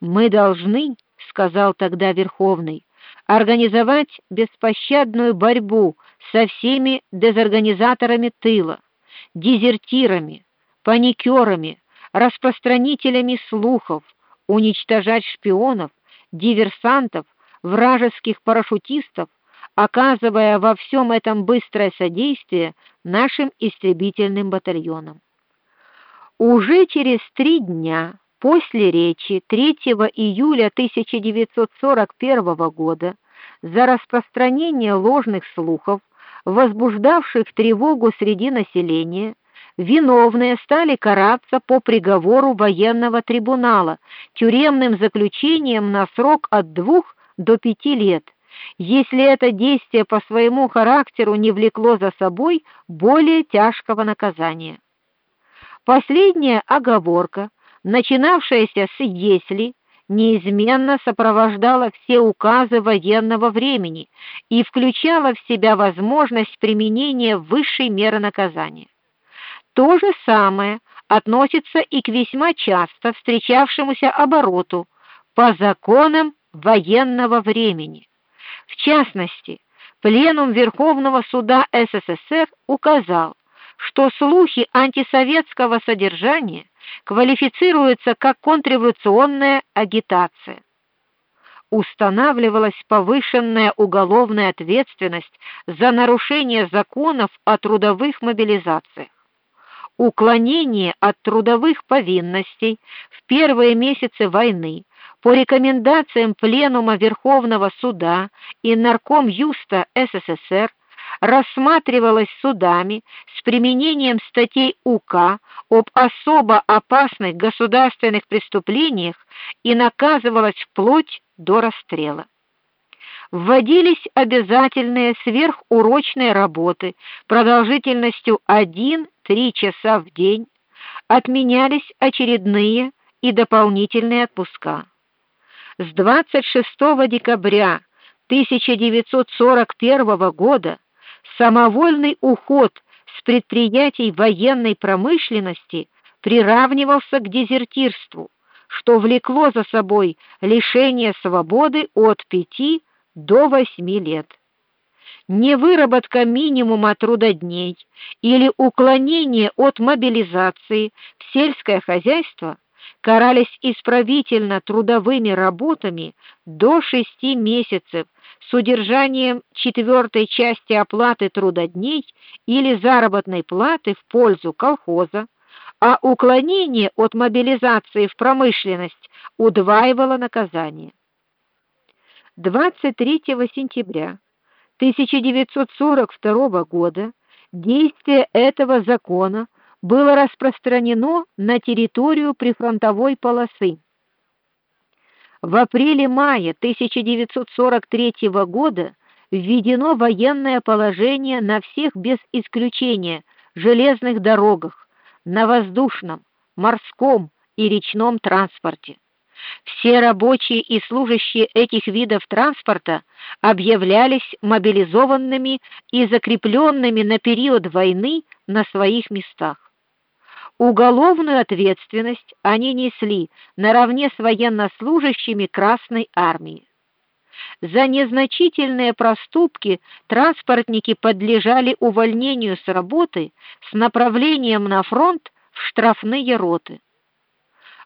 Мы должны, сказал тогда Верховный, организовать беспощадную борьбу со всеми дезорганизаторами тыла, дезертирами, паникерами, распространителями слухов, уничтожать шпионов, диверсантов, вражеских парашютистов, оказывая во всем этом быстрое содействие нашим истребительным батальонам. Уже через три дня после речи 3 июля 1941 года за распространение ложных слухов, возбуждавших тревогу среди населения, виновные стали караться по приговору военного трибунала тюремным заключением на срок от двух до пяти лет, если это действие по своему характеру не влекло за собой более тяжкого наказания. Последняя оговорка, начинавшаяся с если, неизменно сопровождала все указы военного времени и включала в себя возможность применения высшей меры наказания. То же самое относится и к весьма часто встречавшемуся обороту по законам военного времени. В частности, пленум Верховного суда СССР указал, что слухи антисоветского содержания квалифицируются как контрреволюционная агитация. Устанавливалась повышенная уголовная ответственность за нарушение законов о трудовых мобилизациях. Уклонение от трудовых повинностей в первые месяцы войны по рекомендациям Пленума Верховного суда и Нарком Юста СССР рассматривалось судами с применением статей УК об особо опасных государственных преступлениях и наказывалось вплоть до расстрела. Вводились обязательные сверхурочные работы продолжительностью 1-3 часа в день, отменялись очередные и дополнительные отпуска. С 26 декабря 1941 года самовольный уход с предприятий военной промышленности приравнивался к дезертирству, что влекло за собой лишение свободы от 5 до 8 лет. Невыработка минимума трудодней или уклонение от мобилизации в сельское хозяйство карались исправительно трудовыми работами до шести месяцев с удержанием четвертой части оплаты трудодней или заработной платы в пользу колхоза, а уклонение от мобилизации в промышленность удваивало наказание. 23 сентября 1942 года действие этого закона было распространено на территорию прифронтовой полосы. В апреле-мае 1943 года введено военное положение на всех без исключения железных дорогах, на воздушном, морском и речном транспорте. Все рабочие и служащие этих видов транспорта объявлялись мобилизованными и закрепленными на период войны на своих местах. Уголовную ответственность они несли наравне с военнослужащими Красной армии. За незначительные проступки транспортники подлежали увольнению с работы с направлением на фронт в штрафные роты.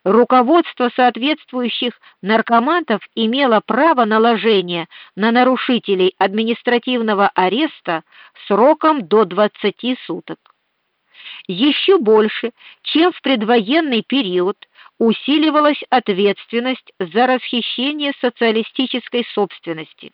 Руководство соответствующих наркомантов имело право наложения на нарушителей административного ареста сроком до 20 суток еще больше, чем в предвоенный период, усиливалась ответственность за расхищение социалистической собственности.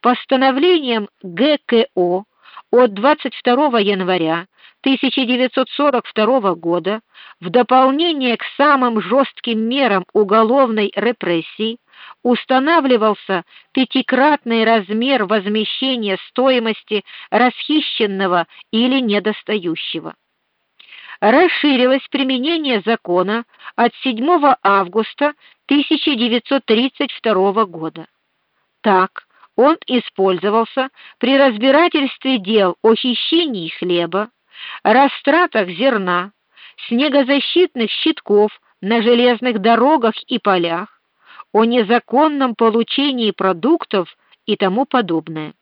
Постановлением ГКО от 22 января 1942 года в дополнение к самым жестким мерам уголовной репрессии устанавливался пятикратный размер возмещения стоимости расхищенного или недостающего. Расширилось применение закона от 7 августа 1932 года. Так, он использовался при разбирательстве дел о хищении хлеба, растратах зерна, снегозащитных щитков на железных дорогах и полях, о незаконном получении продуктов и тому подобное.